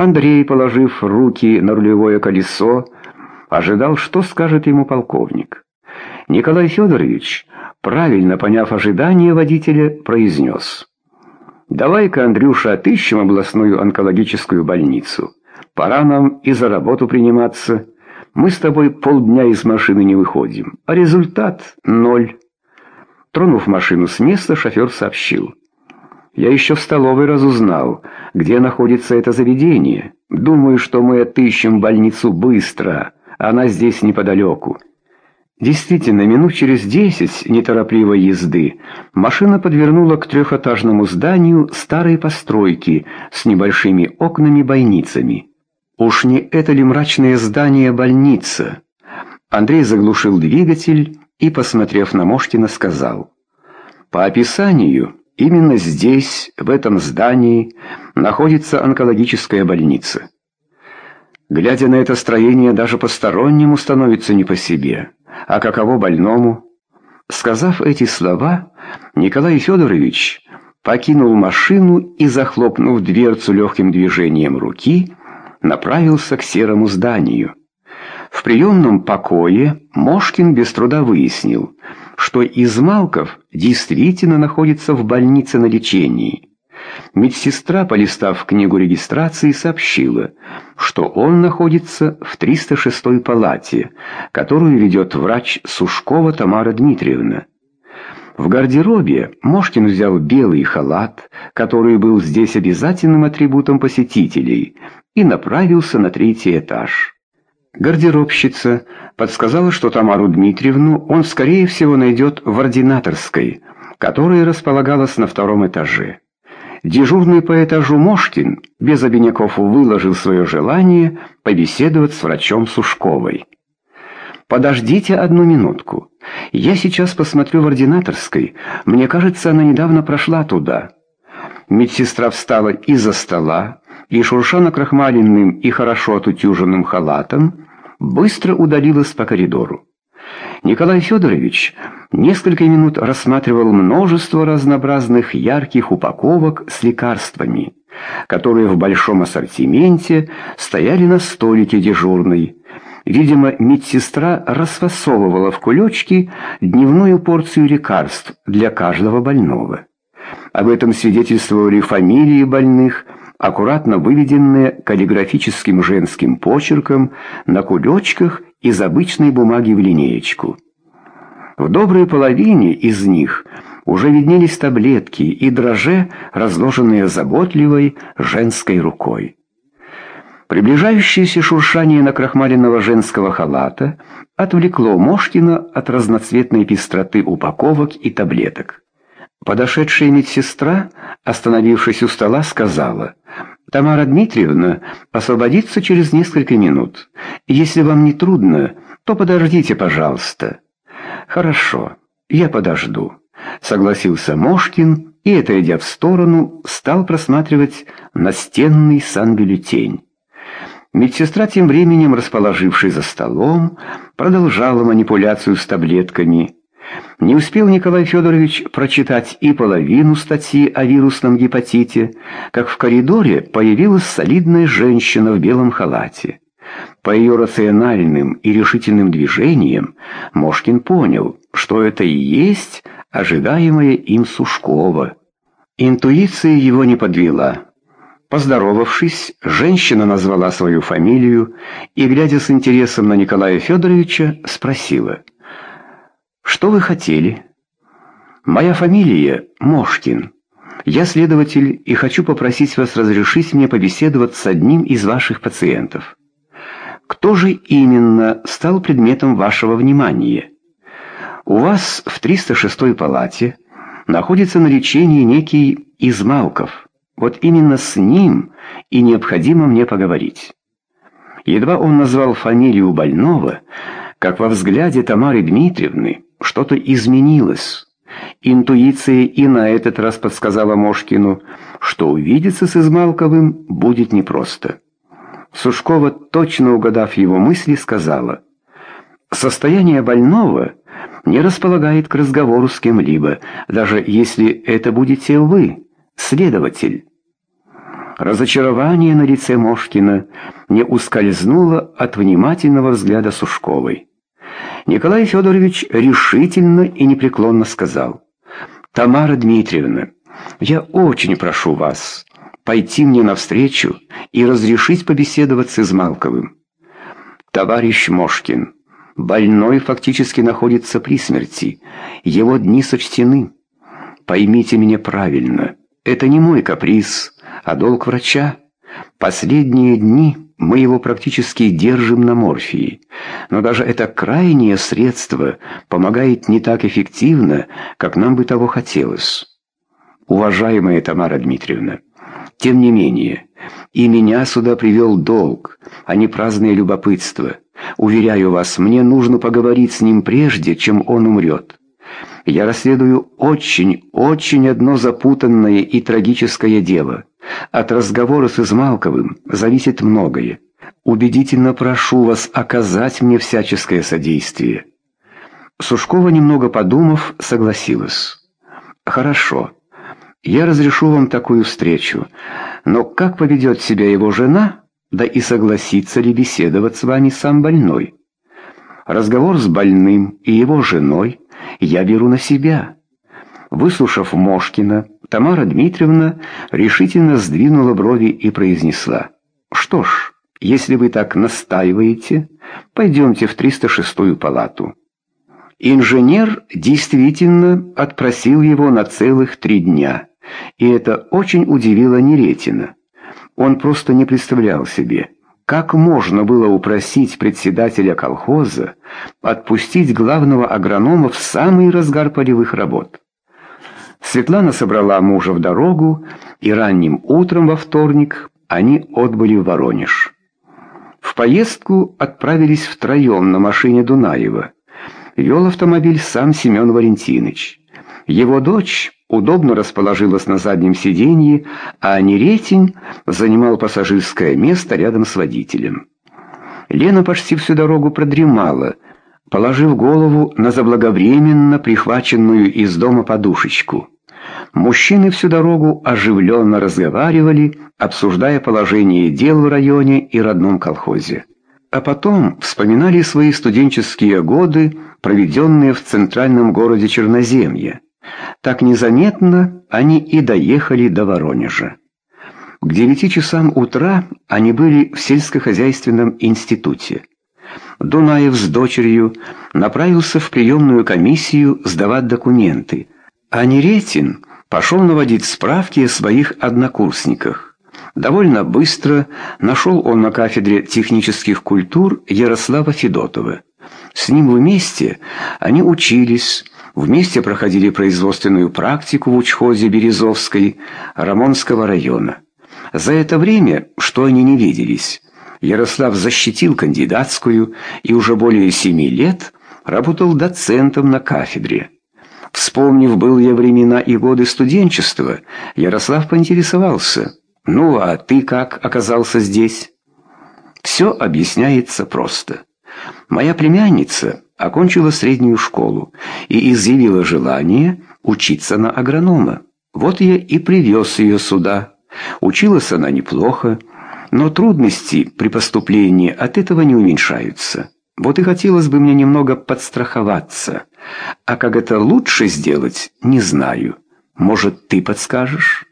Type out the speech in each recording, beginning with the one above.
Андрей, положив руки на рулевое колесо, ожидал, что скажет ему полковник. Николай Федорович, правильно поняв ожидания водителя, произнес. «Давай-ка, Андрюша, отыщем областную онкологическую больницу. Пора нам и за работу приниматься. Мы с тобой полдня из машины не выходим, а результат — ноль». Тронув машину с места, шофер сообщил. «Я еще в столовой разузнал, где находится это заведение. Думаю, что мы отыщем больницу быстро. Она здесь неподалеку». Действительно, минут через десять неторопливой езды машина подвернула к трехэтажному зданию старой постройки с небольшими окнами-бойницами. Уж не это ли мрачное здание больница? Андрей заглушил двигатель и, посмотрев на Моштина, сказал. По описанию, именно здесь, в этом здании, находится онкологическая больница. Глядя на это строение, даже постороннему становится не по себе а каково больному? Сказав эти слова, Николай Федорович покинул машину и, захлопнув дверцу легким движением руки, направился к серому зданию. В приемном покое Мошкин без труда выяснил, что Измалков действительно находится в больнице на лечении. Медсестра, полистав книгу регистрации, сообщила, что он находится в 306-й палате, которую ведет врач Сушкова Тамара Дмитриевна. В гардеробе Мошкин взял белый халат, который был здесь обязательным атрибутом посетителей, и направился на третий этаж. Гардеробщица подсказала, что Тамару Дмитриевну он, скорее всего, найдет в ординаторской, которая располагалась на втором этаже. Дежурный по этажу Мошкин без обиняков выложил свое желание побеседовать с врачом Сушковой. «Подождите одну минутку. Я сейчас посмотрю в ординаторской. Мне кажется, она недавно прошла туда». Медсестра встала из-за стола и, шурша накрахмаленным и хорошо отутюженным халатом, быстро удалилась по коридору. Николай Федорович несколько минут рассматривал множество разнообразных ярких упаковок с лекарствами, которые в большом ассортименте стояли на столике дежурной. Видимо, медсестра расфасовывала в кулечки дневную порцию лекарств для каждого больного. Об этом свидетельствовали фамилии больных, аккуратно выведенные каллиграфическим женским почерком на кулечках из обычной бумаги в линеечку. В доброй половине из них уже виднелись таблетки и дрожжи, разложенные заботливой женской рукой. Приближающееся шуршание накрахмаленного женского халата отвлекло Мошкина от разноцветной пестроты упаковок и таблеток. Подошедшая медсестра, остановившись у стола, сказала, «Тамара Дмитриевна освободится через несколько минут. Если вам не трудно, то подождите, пожалуйста». «Хорошо, я подожду», — согласился Мошкин и, отойдя в сторону, стал просматривать настенный санбюллетень. Медсестра, тем временем расположившись за столом, продолжала манипуляцию с таблетками — не успел Николай Федорович прочитать и половину статьи о вирусном гепатите, как в коридоре появилась солидная женщина в белом халате. По ее рациональным и решительным движениям Мошкин понял, что это и есть ожидаемое им Сушкова. Интуиция его не подвела. Поздоровавшись, женщина назвала свою фамилию и, глядя с интересом на Николая Федоровича, спросила – «Что вы хотели?» «Моя фамилия Мошкин. Я следователь и хочу попросить вас разрешить мне побеседовать с одним из ваших пациентов. Кто же именно стал предметом вашего внимания? У вас в 306-й палате находится на лечении некий Измалков. Вот именно с ним и необходимо мне поговорить». Едва он назвал фамилию больного, как во взгляде Тамары Дмитриевны что-то изменилось. Интуиция и на этот раз подсказала Мошкину, что увидеться с Измалковым будет непросто. Сушкова, точно угадав его мысли, сказала, «Состояние больного не располагает к разговору с кем-либо, даже если это будете вы, следователь». Разочарование на лице Мошкина не ускользнуло от внимательного взгляда Сушковой. Николай Федорович решительно и непреклонно сказал, «Тамара Дмитриевна, я очень прошу вас пойти мне навстречу и разрешить побеседовать с Измалковым. Товарищ Мошкин, больной фактически находится при смерти, его дни сочтены. Поймите меня правильно, это не мой каприз, а долг врача. Последние дни мы его практически держим на морфии, но даже это крайнее средство помогает не так эффективно, как нам бы того хотелось. Уважаемая Тамара Дмитриевна, тем не менее, и меня сюда привел долг, а не праздное любопытство. Уверяю вас, мне нужно поговорить с ним прежде, чем он умрет. Я расследую очень, очень одно запутанное и трагическое дело. От разговора с Измалковым зависит многое. Убедительно прошу вас оказать мне всяческое содействие». Сушкова, немного подумав, согласилась. «Хорошо. Я разрешу вам такую встречу. Но как поведет себя его жена, да и согласится ли беседовать с вами сам больной? Разговор с больным и его женой я беру на себя». Выслушав Мошкина, Тамара Дмитриевна решительно сдвинула брови и произнесла. «Что ж, если вы так настаиваете, пойдемте в 306-ю палату». Инженер действительно отпросил его на целых три дня, и это очень удивило Неретина. Он просто не представлял себе, как можно было упросить председателя колхоза отпустить главного агронома в самый разгар полевых работ. Светлана собрала мужа в дорогу, и ранним утром во вторник они отбыли в Воронеж. В поездку отправились втроем на машине Дунаева. Вел автомобиль сам Семен Валентинович. Его дочь удобно расположилась на заднем сиденье, а Неретень занимал пассажирское место рядом с водителем. Лена почти всю дорогу продремала, положив голову на заблаговременно прихваченную из дома подушечку. Мужчины всю дорогу оживленно разговаривали, обсуждая положение дел в районе и родном колхозе. А потом вспоминали свои студенческие годы, проведенные в центральном городе Черноземье. Так незаметно они и доехали до Воронежа. К девяти часам утра они были в сельскохозяйственном институте. Дунаев с дочерью направился в приемную комиссию сдавать документы, а Неретин пошел наводить справки о своих однокурсниках. Довольно быстро нашел он на кафедре технических культур Ярослава Федотова. С ним вместе они учились, вместе проходили производственную практику в учхозе Березовской Рамонского района. За это время, что они не виделись, Ярослав защитил кандидатскую и уже более семи лет работал доцентом на кафедре. Вспомнив былые времена и годы студенчества, Ярослав поинтересовался, «Ну, а ты как оказался здесь?» Все объясняется просто. Моя племянница окончила среднюю школу и изъявила желание учиться на агронома. Вот я и привез ее сюда. Училась она неплохо, но трудности при поступлении от этого не уменьшаются. Вот и хотелось бы мне немного подстраховаться. А как это лучше сделать, не знаю. Может, ты подскажешь?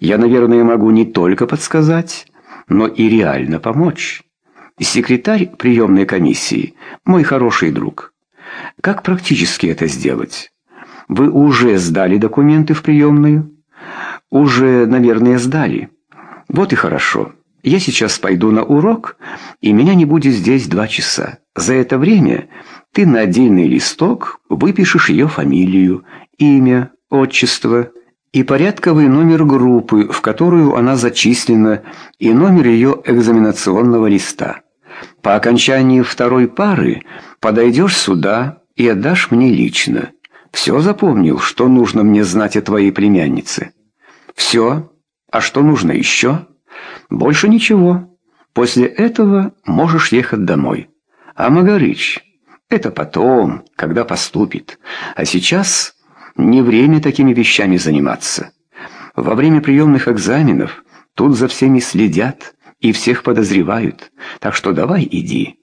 Я, наверное, могу не только подсказать, но и реально помочь. Секретарь приемной комиссии – мой хороший друг. Как практически это сделать? Вы уже сдали документы в приемную? Уже, наверное, сдали. Вот и хорошо. Я сейчас пойду на урок, и меня не будет здесь два часа. За это время ты на отдельный листок выпишешь ее фамилию, имя, отчество и порядковый номер группы, в которую она зачислена, и номер ее экзаменационного листа. По окончании второй пары подойдешь сюда и отдашь мне лично. Все запомнил, что нужно мне знать о твоей племяннице? Все. А что нужно еще? Больше ничего. После этого можешь ехать домой. А Магарыч, это потом, когда поступит. А сейчас не время такими вещами заниматься. Во время приемных экзаменов Тут за всеми следят и всех подозревают, так что давай иди.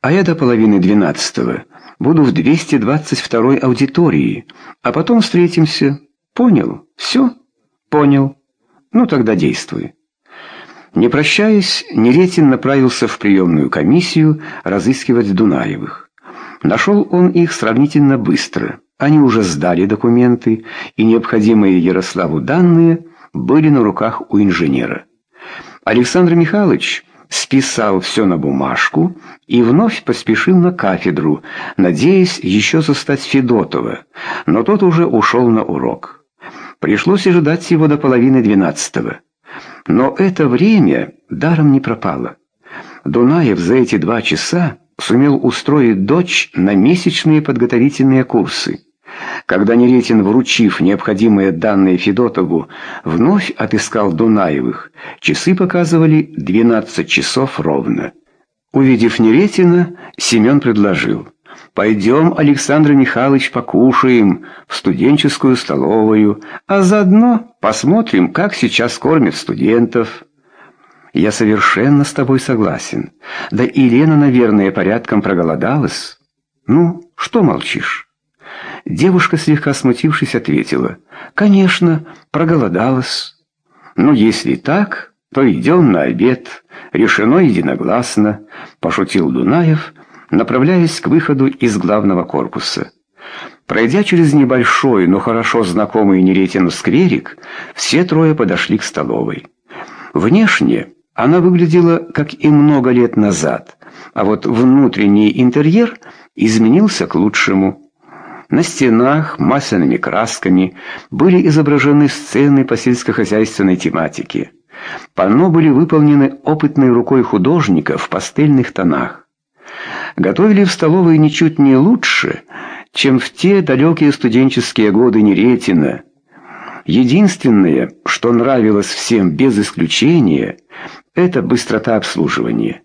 А я до половины двенадцатого буду в 222-й аудитории, а потом встретимся. Понял? Все? Понял. Ну тогда действуй. Не прощаясь, Неретин направился в приемную комиссию разыскивать Дунаевых. Нашел он их сравнительно быстро. Они уже сдали документы, и необходимые Ярославу данные были на руках у инженера. Александр Михайлович списал все на бумажку и вновь поспешил на кафедру, надеясь еще застать Федотова, но тот уже ушел на урок. Пришлось ожидать его до половины двенадцатого. Но это время даром не пропало. Дунаев за эти два часа сумел устроить дочь на месячные подготовительные курсы. Когда Неретин, вручив необходимые данные Федотову, вновь отыскал Дунаевых, часы показывали 12 часов ровно. Увидев Неретина, Семен предложил. «Пойдем, Александр Михайлович, покушаем в студенческую столовую, а заодно посмотрим, как сейчас кормят студентов». «Я совершенно с тобой согласен. Да и Лена, наверное, порядком проголодалась. Ну, что молчишь?» Девушка, слегка смутившись, ответила. «Конечно, проголодалась». «Ну, если так, то идем на обед. Решено единогласно», — пошутил Дунаев, направляясь к выходу из главного корпуса. Пройдя через небольшой, но хорошо знакомый Неретину скверик, все трое подошли к столовой. Внешне она выглядела, как и много лет назад, а вот внутренний интерьер изменился к лучшему. На стенах масляными красками были изображены сцены по сельскохозяйственной тематике. Панно были выполнены опытной рукой художника в пастельных тонах. Готовили в столовой ничуть не лучше, чем в те далекие студенческие годы Неретина. Единственное, что нравилось всем без исключения, это быстрота обслуживания.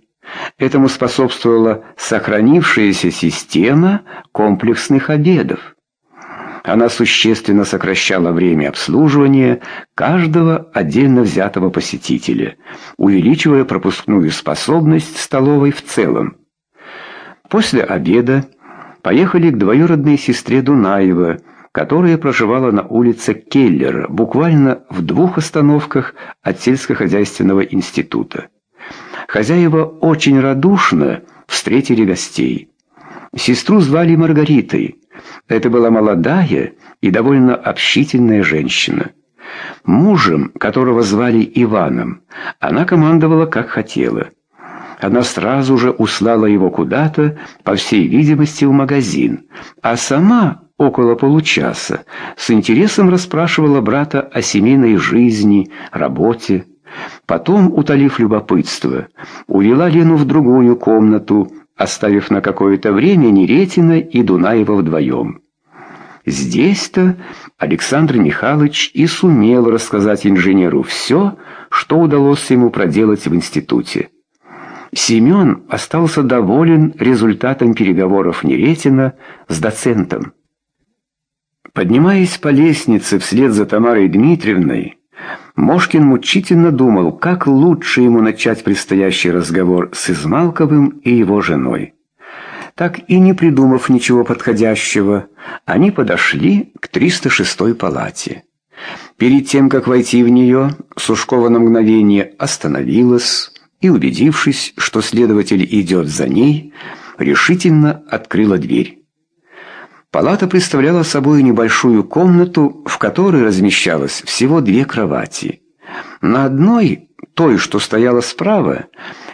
Этому способствовала сохранившаяся система комплексных обедов. Она существенно сокращала время обслуживания каждого отдельно взятого посетителя, увеличивая пропускную способность столовой в целом. После обеда поехали к двоюродной сестре Дунаева, которая проживала на улице Келлера, буквально в двух остановках от сельскохозяйственного института. Хозяева очень радушно встретили гостей. Сестру звали Маргаритой. Это была молодая и довольно общительная женщина. Мужем, которого звали Иваном, она командовала как хотела. Она сразу же услала его куда-то, по всей видимости, в магазин, а сама около получаса с интересом расспрашивала брата о семейной жизни, работе. Потом, утолив любопытство, увела Лену в другую комнату, оставив на какое-то время Неретина и Дунаева вдвоем. Здесь-то Александр Михайлович и сумел рассказать инженеру все, что удалось ему проделать в институте. Семен остался доволен результатом переговоров Неретина с доцентом. Поднимаясь по лестнице вслед за Тамарой Дмитриевной, Мошкин мучительно думал, как лучше ему начать предстоящий разговор с Измалковым и его женой. Так и не придумав ничего подходящего, они подошли к 306-й палате. Перед тем, как войти в нее, Сушкова на мгновение остановилась и, убедившись, что следователь идет за ней, решительно открыла дверь. Палата представляла собой небольшую комнату, в которой размещалось всего две кровати. На одной, той, что стояла справа,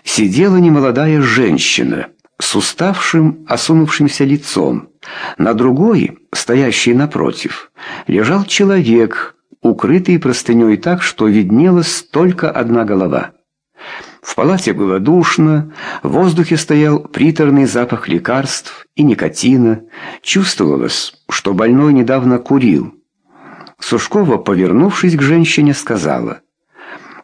сидела немолодая женщина с уставшим, осунувшимся лицом. На другой, стоящей напротив, лежал человек, укрытый простыней так, что виднелась только одна голова. В палате было душно, в воздухе стоял приторный запах лекарств и никотина. Чувствовалось, что больной недавно курил. Сушкова, повернувшись к женщине, сказала,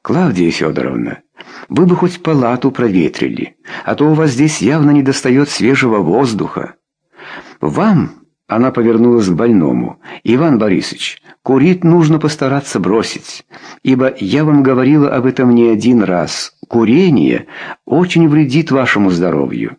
«Клавдия Федоровна, вы бы хоть палату проветрили, а то у вас здесь явно недостает свежего воздуха. Вам Она повернулась к больному. «Иван Борисович, курить нужно постараться бросить, ибо я вам говорила об этом не один раз. Курение очень вредит вашему здоровью».